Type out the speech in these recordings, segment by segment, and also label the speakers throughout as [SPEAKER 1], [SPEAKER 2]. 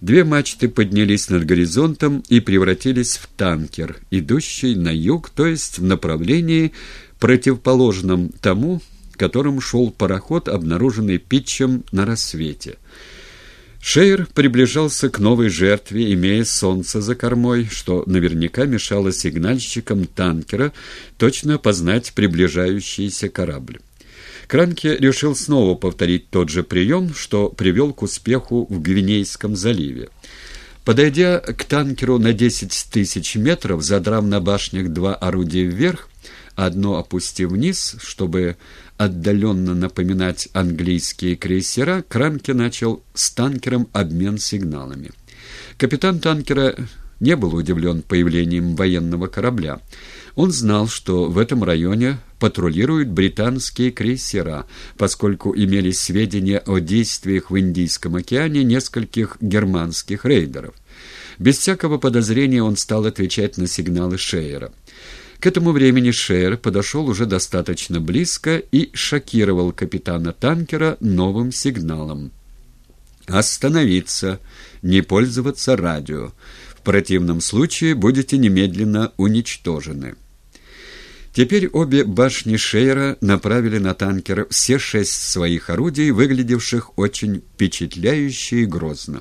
[SPEAKER 1] Две мачты поднялись над горизонтом и превратились в танкер, идущий на юг, то есть в направлении, противоположном тому, которым шел пароход, обнаруженный Питчем на рассвете. Шейер приближался к новой жертве, имея солнце за кормой, что наверняка мешало сигнальщикам танкера точно познать приближающийся корабль. Кранке решил снова повторить тот же прием, что привел к успеху в Гвинейском заливе. Подойдя к танкеру на 10 тысяч метров, задрав на башнях два орудия вверх, одно опустив вниз, чтобы отдаленно напоминать английские крейсера, Кранке начал с танкером обмен сигналами. Капитан танкера не был удивлен появлением военного корабля. Он знал, что в этом районе патрулируют британские крейсера, поскольку имелись сведения о действиях в Индийском океане нескольких германских рейдеров. Без всякого подозрения он стал отвечать на сигналы Шейера. К этому времени Шейер подошел уже достаточно близко и шокировал капитана танкера новым сигналом. «Остановиться! Не пользоваться радио! В противном случае будете немедленно уничтожены!» Теперь обе башни Шейра направили на танкер все шесть своих орудий, выглядевших очень впечатляюще и грозно.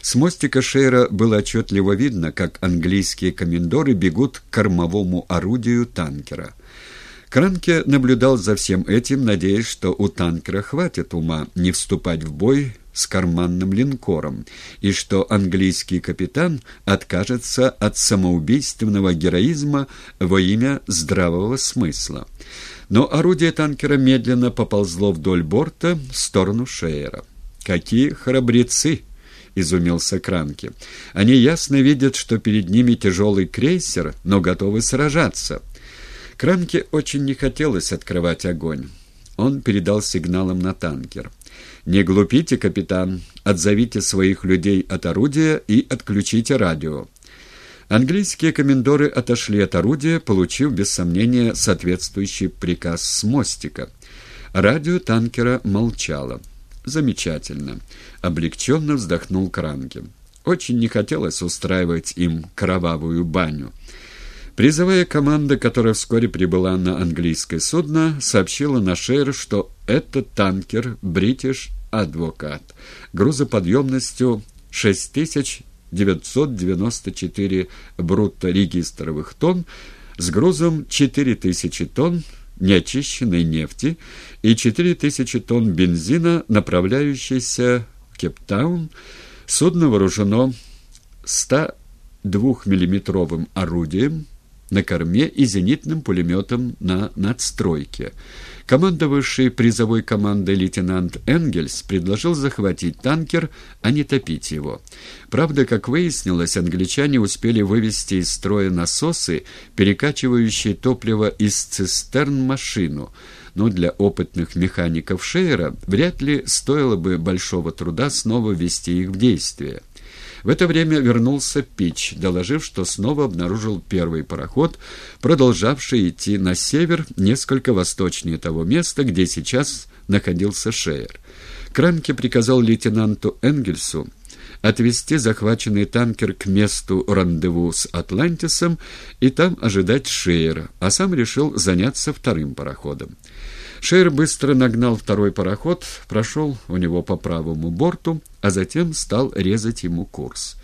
[SPEAKER 1] С мостика Шейра было отчетливо видно, как английские комендоры бегут к кормовому орудию танкера. Кранке наблюдал за всем этим, надеясь, что у танкера хватит ума не вступать в бой с карманным линкором, и что английский капитан откажется от самоубийственного героизма во имя здравого смысла. Но орудие танкера медленно поползло вдоль борта в сторону Шейера. «Какие храбрецы!» — изумился Кранке. «Они ясно видят, что перед ними тяжелый крейсер, но готовы сражаться». Кранке очень не хотелось открывать огонь. Он передал сигналом на танкер. «Не глупите, капитан. Отзовите своих людей от орудия и отключите радио». Английские комендоры отошли от орудия, получив, без сомнения, соответствующий приказ с мостика. Радио танкера молчало. «Замечательно», — облегченно вздохнул Кранке. Очень не хотелось устраивать им кровавую баню. Призовая команда, которая вскоре прибыла на английское судно, сообщила на Шейр, что это танкер «Бритиш Адвокат» грузоподъемностью 6994 брутто-регистровых тонн с грузом 4000 тонн неочищенной нефти и 4000 тонн бензина, направляющейся в Кейптаун. Судно вооружено 102-миллиметровым орудием, на корме и зенитным пулеметом на надстройке. Командовавший призовой командой лейтенант Энгельс предложил захватить танкер, а не топить его. Правда, как выяснилось, англичане успели вывести из строя насосы, перекачивающие топливо из цистерн машину, но для опытных механиков Шейера вряд ли стоило бы большого труда снова ввести их в действие. В это время вернулся Пич, доложив, что снова обнаружил первый пароход, продолжавший идти на север, несколько восточнее того места, где сейчас находился Шейер. Кранке приказал лейтенанту Энгельсу отвезти захваченный танкер к месту рандеву с Атлантисом и там ожидать Шейера, а сам решил заняться вторым пароходом. Шейер быстро нагнал второй пароход, прошел у него по правому борту, а затем стал резать ему курс.